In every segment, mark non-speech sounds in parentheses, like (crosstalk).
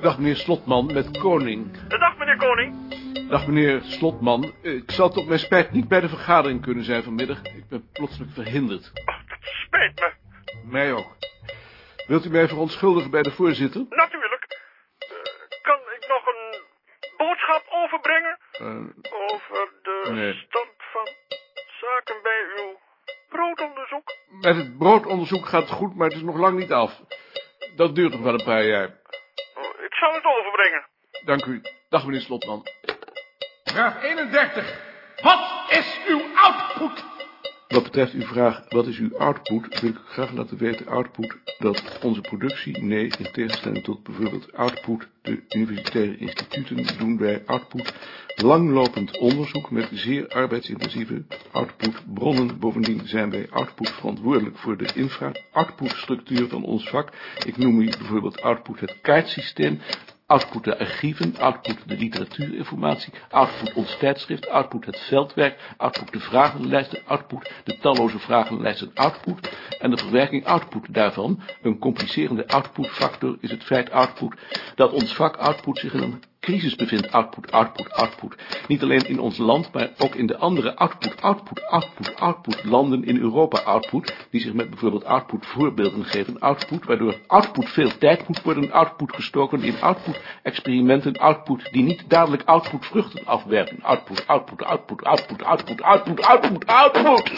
Dag meneer Slotman, met Koning. Dag meneer Koning. Dag meneer Slotman. Ik zal tot mijn spijt niet bij de vergadering kunnen zijn vanmiddag. Ik ben plotseling verhinderd. Oh, dat spijt me. Mij ook. Wilt u mij verontschuldigen bij de voorzitter? Natuurlijk. Uh, kan ik nog een boodschap overbrengen? Uh, Over de nee. stand van zaken bij uw broodonderzoek? Met het broodonderzoek gaat het goed, maar het is nog lang niet af. Dat duurt nog wel een paar jaar. Zal het overbrengen. Dank u. Dag meneer Slotman. Vraag 31. Wat is uw output? Wat betreft uw vraag, wat is uw output, wil ik graag laten weten, output, dat onze productie, nee, in tegenstelling tot bijvoorbeeld output, de universitaire instituten, doen wij output langlopend onderzoek met zeer arbeidsintensieve output bronnen. Bovendien zijn wij output verantwoordelijk voor de infra-output structuur van ons vak. Ik noem u bijvoorbeeld output het kaartsysteem, Output de archieven, output de literatuurinformatie, output ons tijdschrift, output het veldwerk, output de vragenlijsten, output de talloze vragenlijsten, output en de verwerking output daarvan. Een complicerende outputfactor is het feit output dat ons vak output zich in een crisis bevindt. Output, output, output. Niet alleen in ons land, maar ook in de andere output, output, output, output landen in Europa output, die zich met bijvoorbeeld output voorbeelden geven. Output, waardoor output veel tijd moet worden, output gestoken in output experimenten, output die niet dadelijk output vruchten afwerpen. Output, output, output, output, output, output, output, output.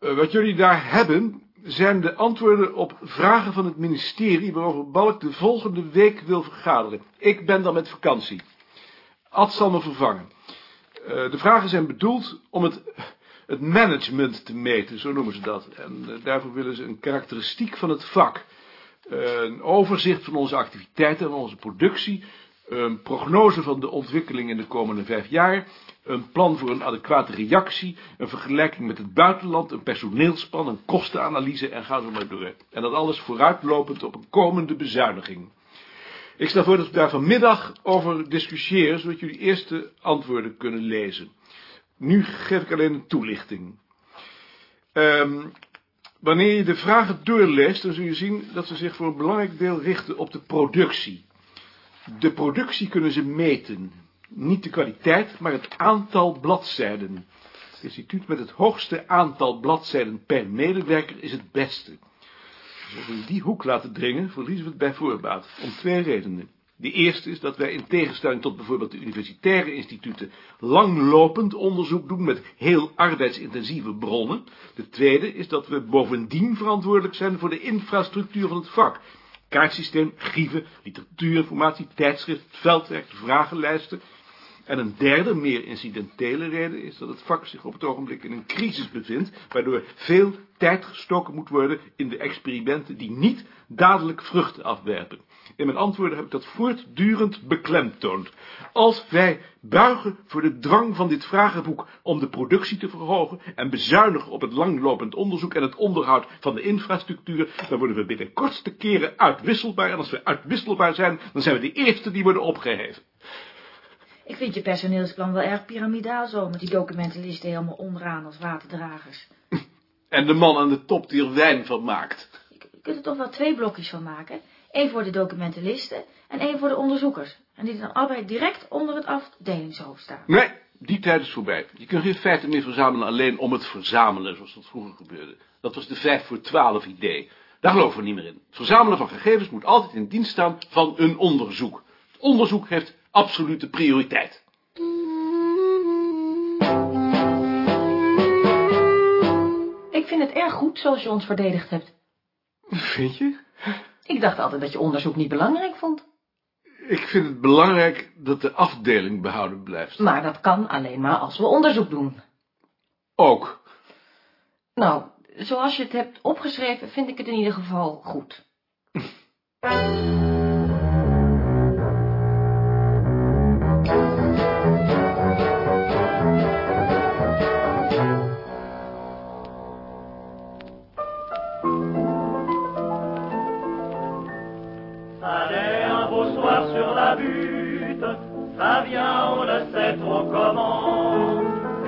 Uh, wat jullie daar hebben, zijn de antwoorden op vragen van het ministerie waarover Balk de volgende week wil vergaderen. Ik ben dan met vakantie. Ad zal me vervangen. Uh, de vragen zijn bedoeld om het, het management te meten, zo noemen ze dat. En uh, daarvoor willen ze een karakteristiek van het vak. Uh, een overzicht van onze activiteiten en onze productie. Een prognose van de ontwikkeling in de komende vijf jaar een plan voor een adequate reactie, een vergelijking met het buitenland, een personeelsplan, een kostenanalyse en ga zo maar door. En dat alles vooruitlopend op een komende bezuiniging. Ik stel voor dat we daar vanmiddag over discussiëren, zodat jullie eerste antwoorden kunnen lezen. Nu geef ik alleen een toelichting. Um, wanneer je de vragen doorleest, dan zul je zien dat ze zich voor een belangrijk deel richten op de productie. De productie kunnen ze meten, niet de kwaliteit, maar het aantal bladzijden. Het instituut met het hoogste aantal bladzijden per medewerker is het beste. Als we die hoek laten dringen, verliezen we het bij voorbaat, om twee redenen. De eerste is dat wij in tegenstelling tot bijvoorbeeld de universitaire instituten langlopend onderzoek doen met heel arbeidsintensieve bronnen. De tweede is dat we bovendien verantwoordelijk zijn voor de infrastructuur van het vak. Kaartsysteem, archieven, literatuurinformatie, tijdschrift, veldwerk, vragenlijsten. En een derde, meer incidentele reden is dat het vak zich op het ogenblik in een crisis bevindt, waardoor veel tijd gestoken moet worden in de experimenten die niet dadelijk vruchten afwerpen. In mijn antwoorden heb ik dat voortdurend beklemtoond. Als wij buigen voor de drang van dit vragenboek om de productie te verhogen en bezuinigen op het langlopend onderzoek en het onderhoud van de infrastructuur, dan worden we binnen kortste keren uitwisselbaar. En als we uitwisselbaar zijn, dan zijn we de eerste die worden opgeheven. Ik vind je personeelsplan wel erg piramidaal zo, met die documentenlisten helemaal onderaan als waterdragers. (laughs) En de man aan de top die er wijn van maakt. Je kunt er toch wel twee blokjes van maken. Eén voor de documentenlisten en één voor de onderzoekers. En die dan allebei direct onder het afdelingshoofd staan. Nee, die tijd is voorbij. Je kunt geen feiten meer verzamelen alleen om het verzamelen, zoals dat vroeger gebeurde. Dat was de 5 voor 12 idee. Daar geloven we niet meer in. Het verzamelen van gegevens moet altijd in dienst staan van een onderzoek. Het onderzoek heeft absolute prioriteit. Ik vind het erg goed zoals je ons verdedigd hebt. Vind je? Ik dacht altijd dat je onderzoek niet belangrijk vond. Ik vind het belangrijk dat de afdeling behouden blijft. Maar dat kan alleen maar als we onderzoek doen. Ook. Nou, zoals je het hebt opgeschreven, vind ik het in ieder geval goed. (laughs)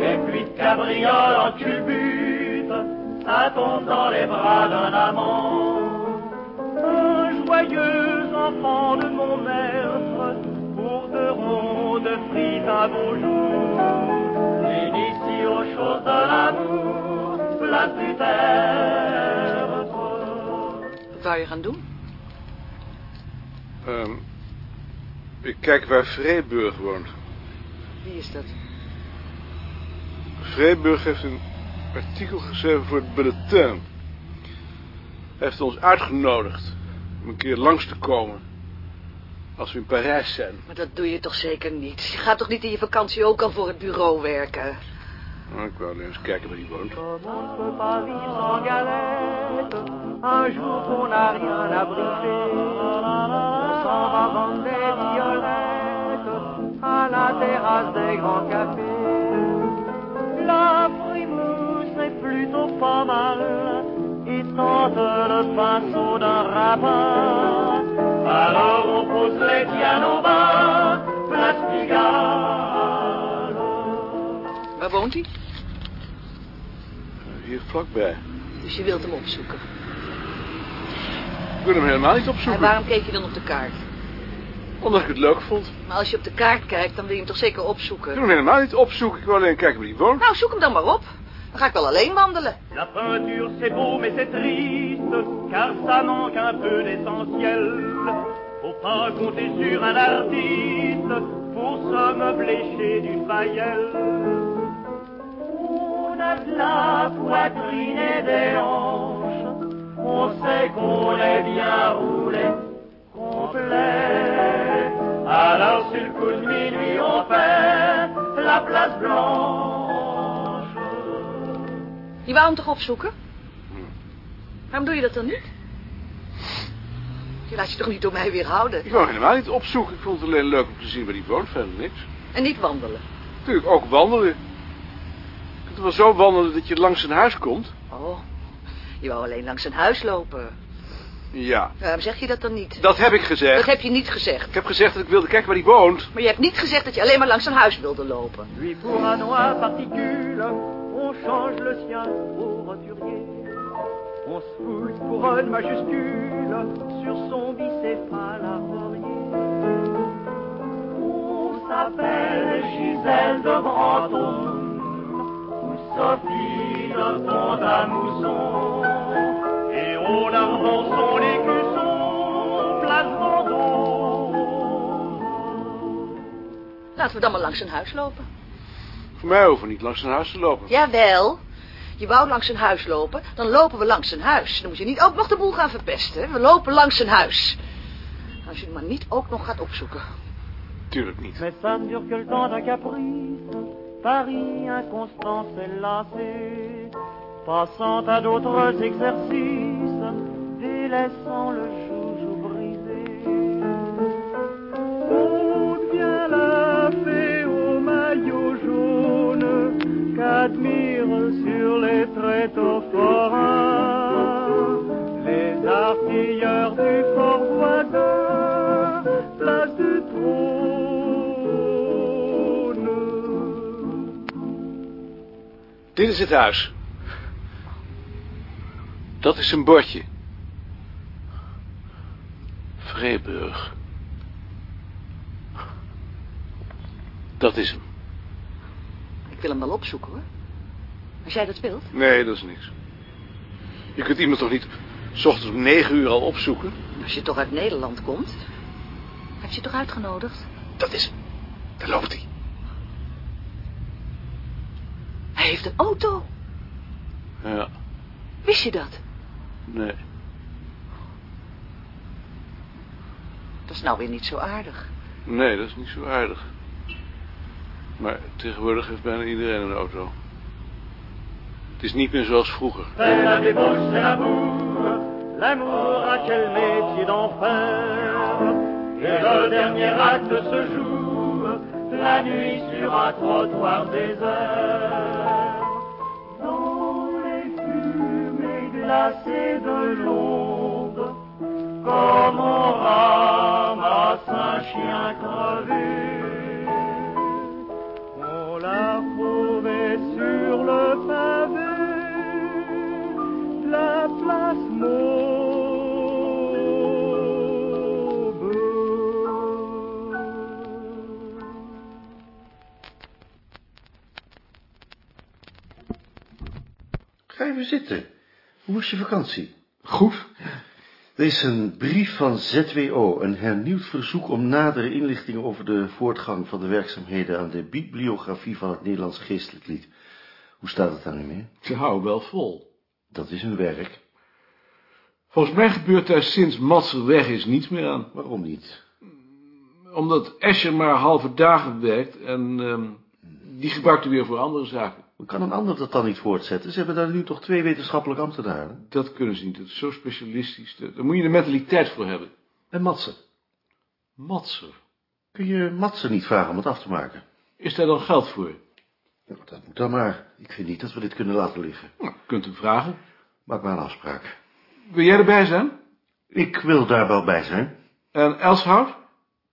Et puis de cabriole en culbute, ça tombe dans les bras d'un amant. Un joyeux enfant de mon maître, pour deux ronds de frites un beau jour. Aux choses de l'amour, la plus Wat wou je gaan doen? Um, ik kijk waar Vreeburg woont. Wie is dat? Vreeburg heeft een artikel geschreven voor het bulletin. Hij heeft ons uitgenodigd om een keer langs te komen. Als we in Parijs zijn. Maar dat doe je toch zeker niet? Je gaat toch niet in je vakantie ook al voor het bureau werken? Nou, ik wou alleen eens kijken waar hij woont. Un jour qu'on n'a rien à brûler, on s'en va vendre terrasse des grands cafés. La frimousse est plutôt pas mal et tente le pinceau d'un rapin. Alors on pose les pianos bas, place Pigalle. Waar woont hij? Hier vlakbij. Dus je wilt hem opzoeken. Ik wil hem helemaal niet En opzoeken. waarom keek je dan op de kaart? Omdat ik het leuk vond. Maar als je op de kaart kijkt, dan wil je hem toch zeker Ik wil opzoeken? hem helemaal niet opzoeken. Ik wil alleen kijken waar hij woont. Nou, zoek hem dan maar op. Dan ga ik wel alleen wandelen. La peinture c'est beau mais c'est triste, car ça manque un peu d'essentiel. Faut pas compter sur un artiste pour se meubler chez du Fayel. On a de la poitrine et des hanches, on sait qu'on est bien roulé, complet. Alors sur le coup de minuit on fait la place blanche. Je wou hem toch opzoeken? Waarom doe je dat dan niet? Je laat je toch niet door mij weerhouden? Ik hem helemaal niet opzoeken. Ik vond het alleen leuk om te zien waar hij woont. Verder niks. En niet wandelen. Natuurlijk ook wandelen. Je kunt wel zo wandelen dat je langs zijn huis komt. Oh, je wou alleen langs zijn huis lopen. Ja, Waarom zeg je dat dan niet? dat heb ik gezegd. Dat heb je niet gezegd. Ik heb gezegd dat ik wilde kijken waar hij woont. Maar je hebt niet gezegd dat je alleen maar langs zijn huis wilde lopen. Lui pour un noir particule, on change le sien au roturier. On se fout pour une majuscule sur son bicéphale à laurier. On s'appelle Gisèle de Brantôme ou Sophie de Pont son place. Laten we dan maar langs zijn huis lopen. Voor mij hoeven we niet langs zijn huis te lopen. Jawel. Je wou langs zijn huis lopen, dan lopen we langs zijn huis. Dan moet je niet ook nog de boel gaan verpesten. We lopen langs zijn huis. Als je het maar niet ook nog gaat opzoeken. Tuurlijk niet. Mais ça ne dure que le temps d'un caprice, Paris inconstant s'est lassé, passant à d'autres exercices, délaissant le joujou brisé. On vient la fée au maillot jaune, qu'admirent sur les tréteaux forains, les artilleurs du fort voisin, place du trône. Dit is het huis. Dat is zijn bordje. Vreeburg. Dat is hem. Ik wil hem wel opzoeken hoor. Als jij dat wilt. Nee, dat is niks. Je kunt iemand toch niet... S ochtends om negen uur al opzoeken? Als je toch uit Nederland komt. Heeft je toch uitgenodigd? Dat is hem. Daar loopt hij. Hij heeft een auto. Ja, Wist je dat? nee. Dat is nou weer niet zo aardig. Nee, dat is niet zo aardig. Maar tegenwoordig heeft bijna iedereen een auto. Het is niet meer zoals vroeger. L'amour a quel métier d'enfer. Et le dernier acte se joue la nuit sur un trottoir désert. Dans les fumées glacées de l'onde, chien crevé. On l'a trouvé sur le pavé, la place Maube. Ga even zitten. Hoe was je vakantie? Goed. Er is een brief van ZWO, een hernieuwd verzoek om nadere inlichtingen over de voortgang van de werkzaamheden aan de bibliografie van het Nederlands geestelijk lied. Hoe staat het daar nu mee? Ze houden wel vol. Dat is hun werk. Volgens mij gebeurt daar sinds Matser weg is niets meer aan. Waarom niet? Omdat Escher maar halve dagen werkt en ehm, die gebruikt hij weer voor andere zaken. Hoe kan een ander dat dan niet voortzetten? Ze hebben daar nu toch twee wetenschappelijk ambtenaren. Dat kunnen ze niet, dat is zo specialistisch. Daar moet je de mentaliteit voor hebben. En Matsen? Matser. Kun je Matsen niet vragen om het af te maken? Is daar dan geld voor? Nou, dat moet dan maar. Ik vind niet dat we dit kunnen laten liggen. Nou, kunt hem vragen. Maak maar een afspraak. Wil jij erbij zijn? Ik wil daar wel bij zijn. En Elshout?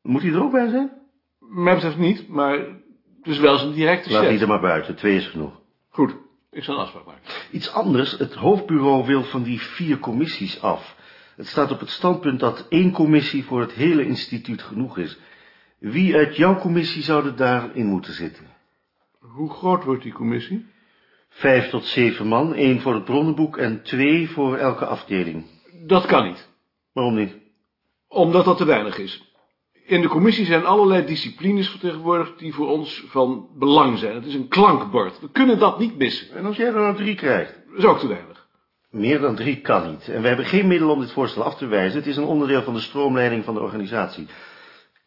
Moet hij er ook bij zijn? Mij betreft niet, maar is wel zijn directe Laat chef. die er maar buiten. Twee is genoeg. Goed, ik zal een afspraak maken. Iets anders. Het hoofdbureau wil van die vier commissies af. Het staat op het standpunt dat één commissie voor het hele instituut genoeg is. Wie uit jouw commissie zou er daarin moeten zitten? Hoe groot wordt die commissie? Vijf tot zeven man, één voor het bronnenboek en twee voor elke afdeling. Dat kan niet, Waarom niet? omdat dat te weinig is. In de commissie zijn allerlei disciplines vertegenwoordigd die voor ons van belang zijn. Het is een klankbord. We kunnen dat niet missen. En als jij er nou drie krijgt? Dat is ook te weinig. Meer dan drie kan niet. En we hebben geen middel om dit voorstel af te wijzen. Het is een onderdeel van de stroomleiding van de organisatie.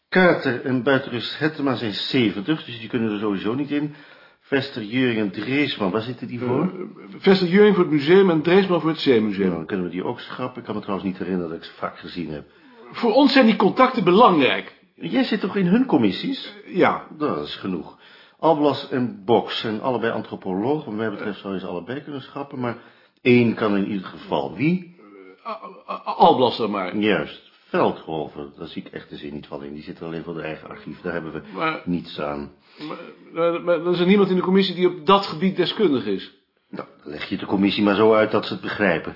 Kaarten en Buitenrust Hettema zijn 70, dus die kunnen er sowieso niet in. Vester, Juring en Dreesman, waar zitten die voor? Vester Juring voor het museum en Dreesman voor het Zeemuseum. dan kunnen we die ook schrappen. Ik kan me trouwens niet herinneren dat ik ze vaak gezien heb. Voor ons zijn die contacten belangrijk. Jij zit toch in hun commissies? Ja, Dat is genoeg. Alblas en Box zijn allebei antropoloog. Wat mij betreft zou je ze allebei kunnen schrappen, maar één kan in ieder geval. Wie? A- A- Alblas dan maar. Juist. Veldhoven, daar zie ik echt de zin niet van in. Die zit er alleen voor de eigen archief. Daar hebben we Maar- niets aan. Maar, maar, maar er is er niemand in de commissie die op dat gebied deskundig is. Nou, dan leg je de commissie maar zo uit dat ze het begrijpen.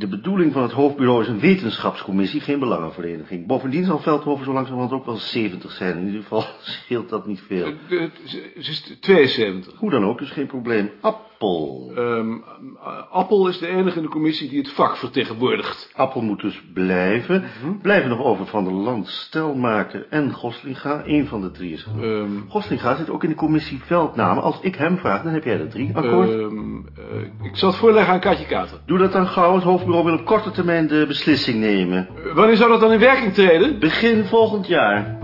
De bedoeling van het hoofdbureau is een wetenschapscommissie, geen belangenvereniging. Bovendien zal Veldhoven zo langzamerhand ook wel 70 zijn. In ieder geval (laughs) scheelt dat niet veel. Ze ze is 72. Hoe dan ook, dus geen probleem. Appel. Ehm, Appel is de enige in de commissie die het vak vertegenwoordigt. Appel moet dus blijven. Blijven nog over Van der Land, Stelmaker en Goslinga. Eén van de drie is genoeg. Ehm, Goslinga zit ook in de commissie Veldnamen. Als ik hem vraag, dan heb jij er drie. Akkoord? ehm, eh, ik zal het voorleggen aan Katje Kater. Doe dat dan gauw. Het hoofdbureau wil op korte termijn de beslissing nemen. Wanneer zou dat dan in werking treden? Begin volgend jaar.